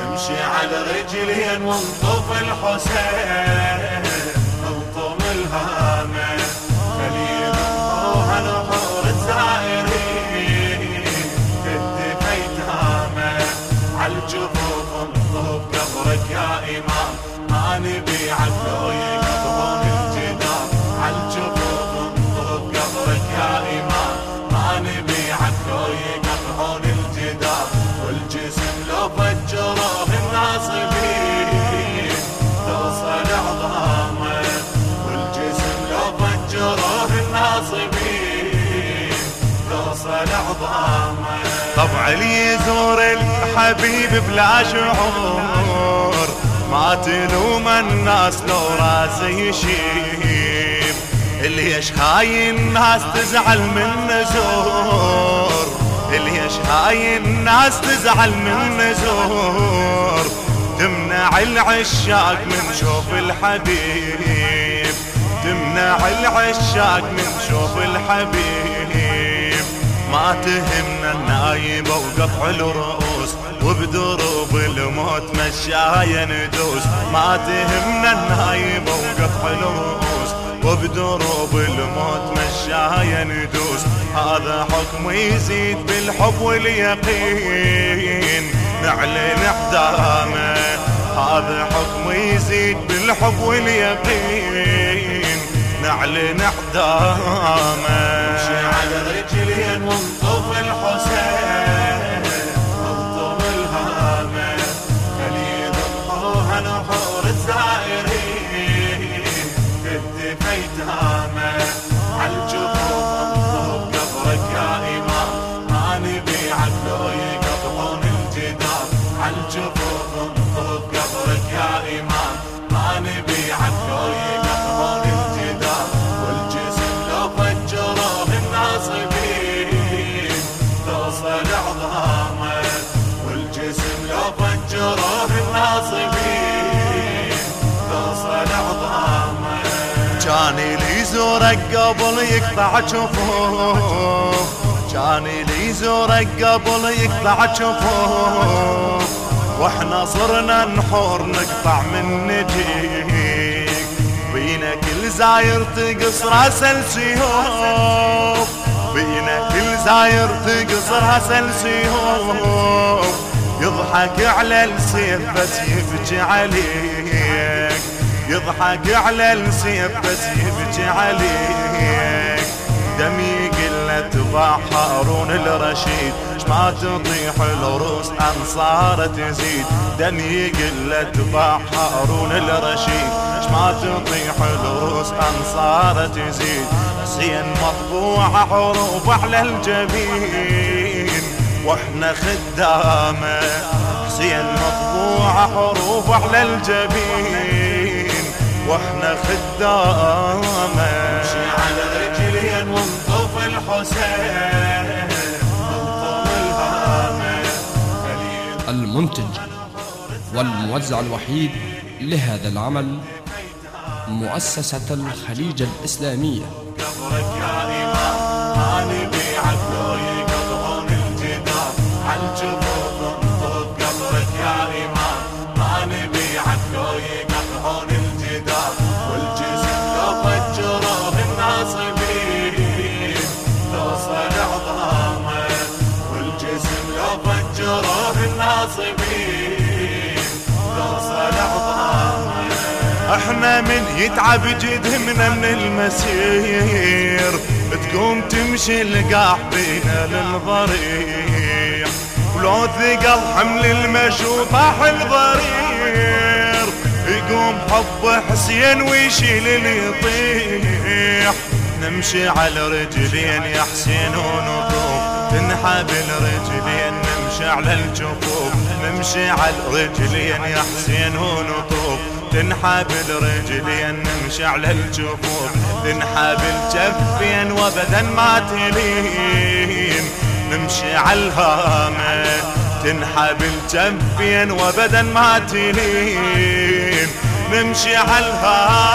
نمشي على رجلين ونطوف الحسين. توصل عظامه طبع اللي يزور الحبيب بلا شعور. ما تلوم الناس لو راسه يشيب. ليش هاي الناس تزعل من نزور ليش هاي الناس تزعل من نزور تمنع العشاق من شوف الحبيب. تمنع العشاق من شوف الحبيب. ما تهمنا النايبة وقطع الرؤوس وبدروب الموت مشايا ندوس. ما تهمنا النايبة وقطع الرؤوس وبدروب الموت مشايا ندوس. هذا حكم يزيد بالحب واليقين. نعلن احدامه هذا حكم يزيد بالحب واليقين. نعلن احدامه نمشي على رجلين ونطوف الحسين. نلطم الهامة خليل نروح نحور الزائرين كتف ايتامه عالجفوف نطوف قبرك يا امام ما نبي عدو يقطعون الجدار عالجفوف نطوف قبرك يا امام ما نبي كان اللي يزورك قبل يقطع جفوف كان اللي يزورك قبل يقطع جفوف وإحنا صرنا نحور نقطع من نجيك. بينا كل زاير تقص راس السيوف. بينا كل زاير تقص راس السيوف. يضحك على السيف بس يبكي عليك. يضحك على السيف بس يبكي عليك. دم يقل تباع هارون الرشيد. ما تطيح الروس أنصار تزيد. دم يقل تباع هارون الرشيد. ما تطيح الروس أنصار تزيد. حسين مطبوع حروف على الجبين. وإحنا خدامة. حسين مطبوع حروف على الجبين. وإحنا خدامة. نمشي على رجلين ونطوف الحسين. المنتج والموزع الوحيد لهذا العمل مؤسسة الخليج الإسلامية. إحنا من يتعب جدهمنا من المسير تقوم تمشي القاح بينا للضريح ولو ثقل حمل المشو طاح الضرير يقوم حب حسين ويشيل يطيح نمشي على رجلين يا حسين ونطوف تنحب الرجلين نمشي على الجفوف. نمشي على الرجلين يا حسين ونطوف. تنحب الرجلين نمشي على الجفوف. تنحب الجفين وابدا ما تلين. نمشي على الهامة. تنحب الجفين وابدا ما تلين. نمشي على الهامة.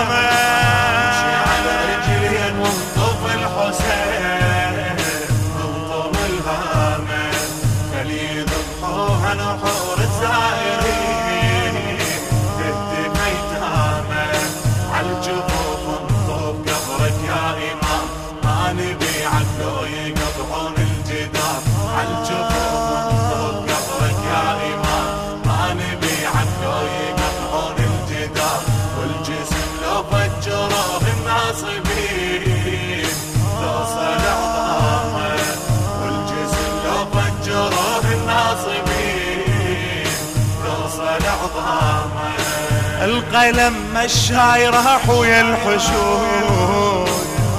القلم مشاي راح ويا الحشود.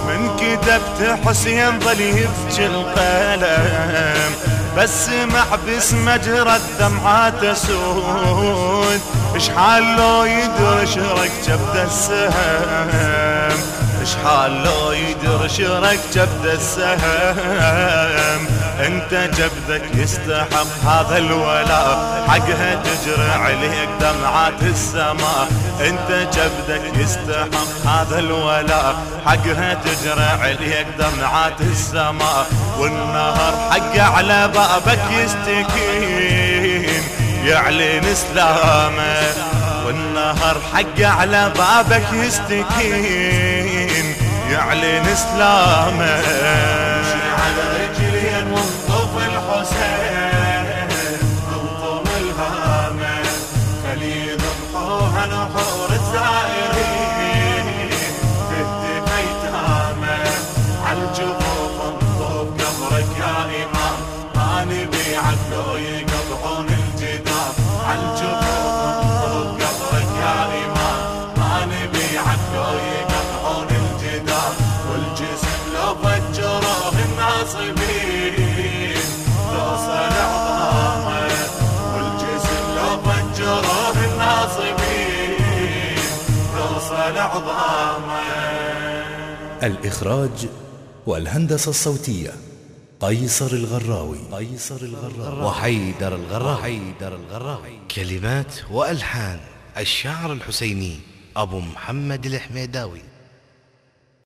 من كتبت حسين ظل يبكي القلم بس مع باسمه جرى الدمعات اسود اشحال لو يدري شرك جبد السهم؟ اشحال لو يدري شرك جبد السهم؟ انت جبدك يستحق هذا الولاء حقها تجري عليك دمعات السماء انت جبدك يستحق هذا الولاء حقها تجري عليك دمعات السماء والنهر حق على بابك يستكين. يعلن اسلامه والنهر حق على بابك يستكين. يعلن اسلامه والجسم لو الناصبين الإخراج والهندسة الصوتية قيصر الغراوي. قيصر الغراوي. وحيدر الغراوي. وحيدر الغراوي. كلمات وألحان. الشاعر الحسيني أبو محمد الحميداوي.